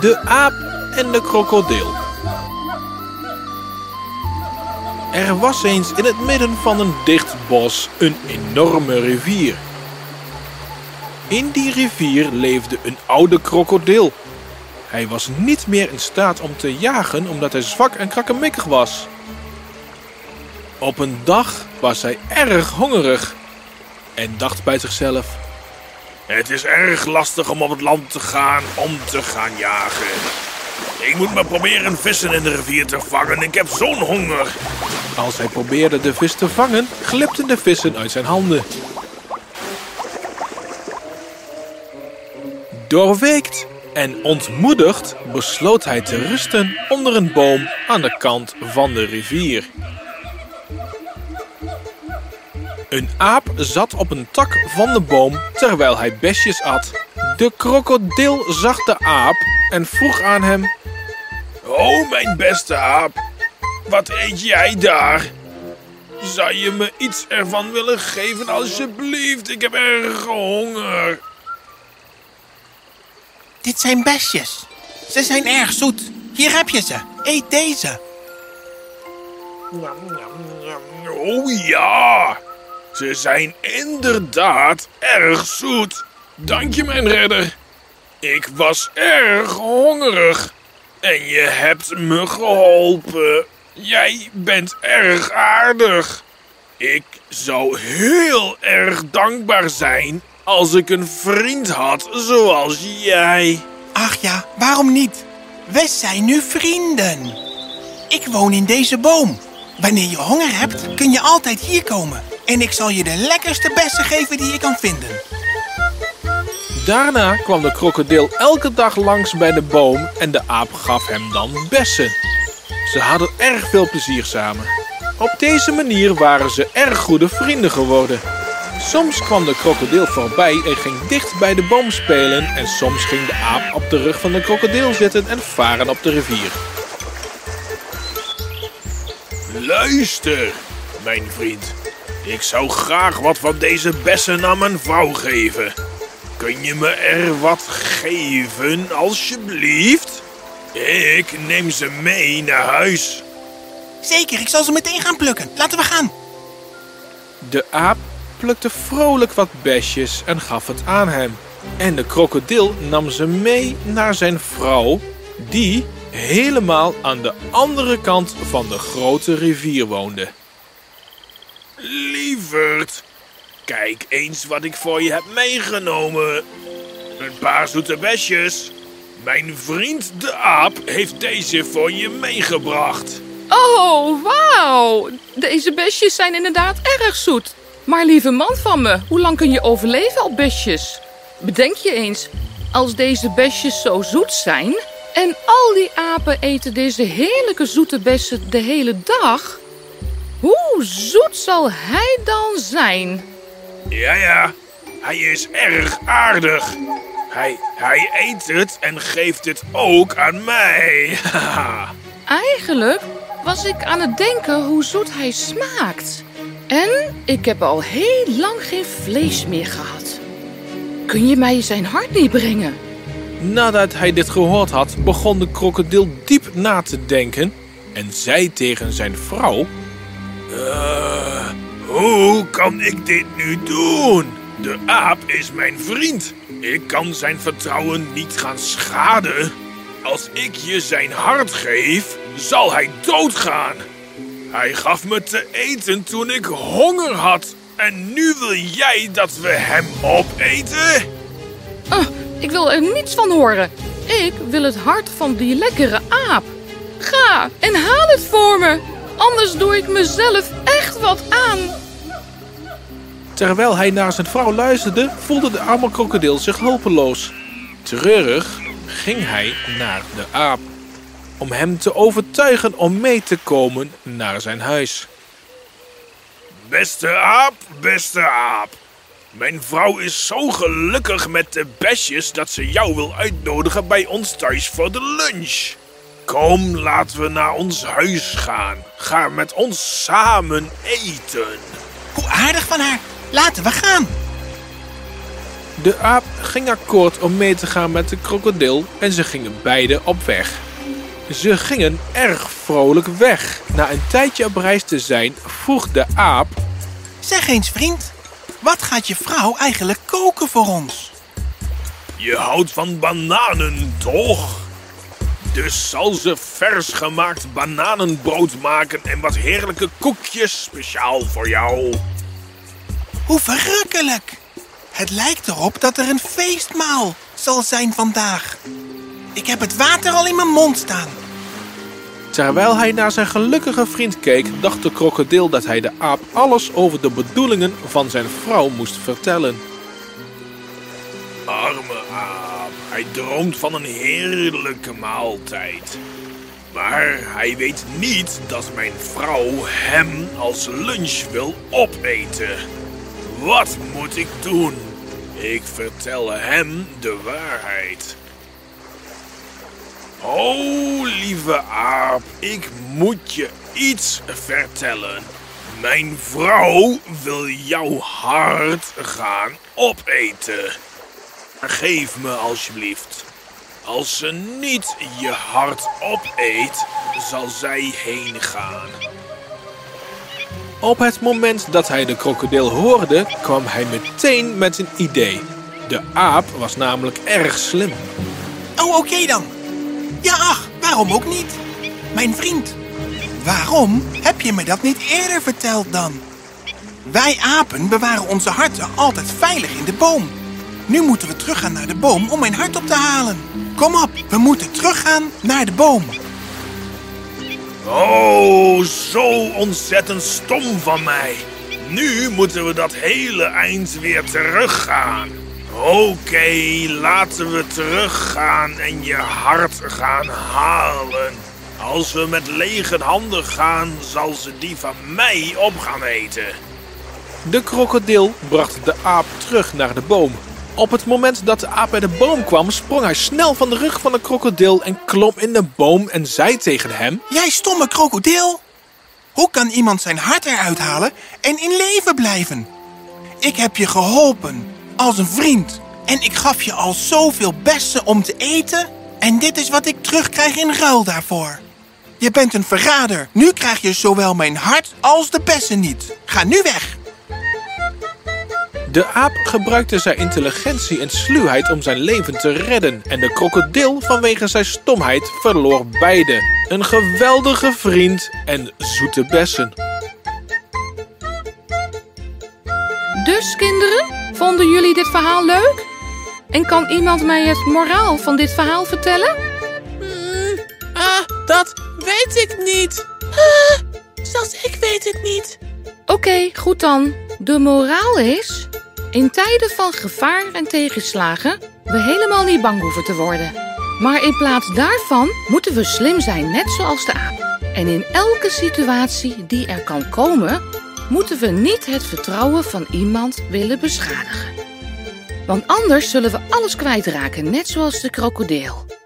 De aap en de krokodil. Er was eens in het midden van een dicht bos een enorme rivier. In die rivier leefde een oude krokodil. Hij was niet meer in staat om te jagen omdat hij zwak en krakkemikkig was. Op een dag was hij erg hongerig en dacht bij zichzelf: Het is erg lastig om op het land te gaan om te gaan jagen. Ik moet maar proberen vissen in de rivier te vangen. Ik heb zo'n honger. Als hij probeerde de vis te vangen, glipten de vissen uit zijn handen. Doorweekt en ontmoedigd besloot hij te rusten onder een boom aan de kant van de rivier. Een aap zat op een tak van de boom terwijl hij besjes at. De krokodil zag de aap en vroeg aan hem: Oh, mijn beste aap. Wat eet jij daar? Zou je me iets ervan willen geven, alsjeblieft? Ik heb erg honger. Dit zijn besjes. Ze zijn erg zoet. Hier heb je ze. Eet deze. Oh ja, ze zijn inderdaad erg zoet. Dank je, mijn redder. Ik was erg hongerig en je hebt me geholpen. Jij bent erg aardig. Ik zou heel erg dankbaar zijn als ik een vriend had zoals jij. Ach ja, waarom niet? We zijn nu vrienden. Ik woon in deze boom. Wanneer je honger hebt, kun je altijd hier komen. En ik zal je de lekkerste bessen geven die je kan vinden. Daarna kwam de krokodil elke dag langs bij de boom en de aap gaf hem dan bessen. Ze hadden erg veel plezier samen. Op deze manier waren ze erg goede vrienden geworden. Soms kwam de krokodil voorbij en ging dicht bij de boom spelen en soms ging de aap op de rug van de krokodil zitten en varen op de rivier. Luister, mijn vriend. Ik zou graag wat van deze bessen aan mijn vrouw geven. Kun je me er wat geven, alsjeblieft? Ik neem ze mee naar huis. Zeker, ik zal ze meteen gaan plukken. Laten we gaan. De aap plukte vrolijk wat besjes en gaf het aan hem. En de krokodil nam ze mee naar zijn vrouw, die helemaal aan de andere kant van de grote rivier woonde. Lieverd, kijk eens wat ik voor je heb meegenomen. Een paar zoete besjes. Mijn vriend de aap heeft deze voor je meegebracht. Oh, wauw. Deze besjes zijn inderdaad erg zoet. Maar lieve man van me, hoe lang kun je overleven op besjes? Bedenk je eens, als deze besjes zo zoet zijn... en al die apen eten deze heerlijke zoete bessen de hele dag... hoe zoet zal hij dan zijn? Ja, ja, hij is erg aardig. Hij, hij eet het en geeft het ook aan mij. Eigenlijk was ik aan het denken hoe zoet hij smaakt. En ik heb al heel lang geen vlees meer gehad. Kun je mij zijn hart niet brengen? Nadat hij dit gehoord had, begon de krokodil diep na te denken en zei tegen zijn vrouw: Eh, hoe kan ik dit nu doen? De aap is mijn vriend. Ik kan zijn vertrouwen niet gaan schaden. Als ik je zijn hart geef, zal hij doodgaan. Hij gaf me te eten toen ik honger had. En nu wil jij dat we hem opeten? Ah, ik wil er niets van horen. Ik wil het hart van die lekkere aap. Ga en haal het voor me. Anders doe ik mezelf echt wat aan. Terwijl hij naar zijn vrouw luisterde, voelde de arme krokodil zich hulpeloos. Treurig ging hij naar de aap om hem te overtuigen om mee te komen naar zijn huis. Beste aap, beste aap. Mijn vrouw is zo gelukkig met de besjes dat ze jou wil uitnodigen bij ons thuis voor de lunch. Kom, laten we naar ons huis gaan. Ga met ons samen eten. Hoe aardig van haar. Laten we gaan. De aap ging akkoord om mee te gaan met de krokodil en ze gingen beide op weg. Ze gingen erg vrolijk weg. Na een tijdje op reis te zijn, vroeg de aap... Zeg eens, vriend, wat gaat je vrouw eigenlijk koken voor ons? Je houdt van bananen, toch? Dus zal ze vers gemaakt bananenbrood maken en wat heerlijke koekjes speciaal voor jou. Hoe verrukkelijk! Het lijkt erop dat er een feestmaal zal zijn vandaag. Ik heb het water al in mijn mond staan. Terwijl hij naar zijn gelukkige vriend keek, dacht de krokodil dat hij de aap alles over de bedoelingen van zijn vrouw moest vertellen. Arme aap, hij droomt van een heerlijke maaltijd. Maar hij weet niet dat mijn vrouw hem als lunch wil opeten. Wat moet ik doen? Ik vertel hem de waarheid. Oh, lieve aap, ik moet je iets vertellen. Mijn vrouw wil jouw hart gaan opeten. Geef me alsjeblieft. Als ze niet je hart opeet, zal zij heen gaan. Op het moment dat hij de krokodil hoorde, kwam hij meteen met een idee. De aap was namelijk erg slim. Oh, oké dan. Ja, ach, waarom ook niet? Mijn vriend, waarom heb je me dat niet eerder verteld dan? Wij apen bewaren onze harten altijd veilig in de boom. Nu moeten we teruggaan naar de boom om mijn hart op te halen. Kom op, we moeten teruggaan naar de boom. Oh, zo ontzettend stom van mij. Nu moeten we dat hele eind weer teruggaan. Oké, laten we teruggaan en je hart gaan halen. Als we met lege handen gaan, zal ze die van mij op gaan eten. De krokodil bracht de aap terug naar de boom. Op het moment dat de aap bij de boom kwam, sprong hij snel van de rug van de krokodil en klom in de boom en zei tegen hem... Jij stomme krokodil! Hoe kan iemand zijn hart eruit halen en in leven blijven? Ik heb je geholpen als een vriend en ik gaf je al zoveel bessen om te eten en dit is wat ik terugkrijg in ruil daarvoor. Je bent een verrader. Nu krijg je zowel mijn hart als de bessen niet. Ga nu weg. De aap gebruikte zijn intelligentie en sluwheid om zijn leven te redden. En de krokodil vanwege zijn stomheid verloor beide. Een geweldige vriend en zoete bessen. Dus kinderen, vonden jullie dit verhaal leuk? En kan iemand mij het moraal van dit verhaal vertellen? Ah, dat weet ik niet. Ah, zelfs ik weet het niet. Oké, goed dan. De moraal is... In tijden van gevaar en tegenslagen... we helemaal niet bang hoeven te worden. Maar in plaats daarvan moeten we slim zijn, net zoals de aap. En in elke situatie die er kan komen... moeten we niet het vertrouwen van iemand willen beschadigen. Want anders zullen we alles kwijtraken, net zoals de krokodil.